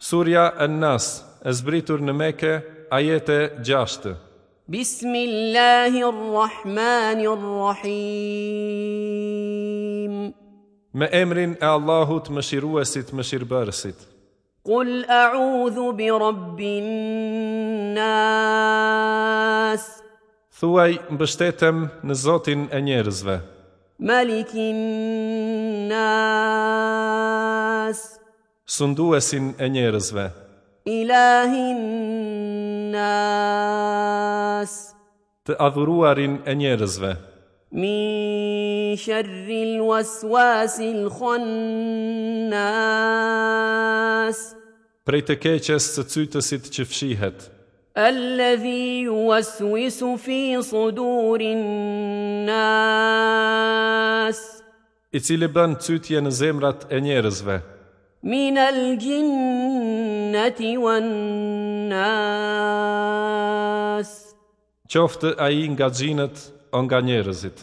Surja An-Nas, e zbritur në meke, ajete 6. gjashtë. Bismillahirrahmanirrahim Me emrin e Allahut më shiruesit, më shirëbërësit. Kull a'udhu bi Rabbin Nas Thuaj më bështetem në Zotin e njerëzve. Malikin Nas sunduesin e njerëzve. Ilahin nas të adhuruarin e njerëzve. Mi sharril waswasil khannas Prej të keqes të cytësit që fshihet Alladhi waswisu fi sudurin nas I cili bën cytje në zemrat e njerëzve min al-jinnati wan-nas qoftë ai nga xhinët o nga njerëzit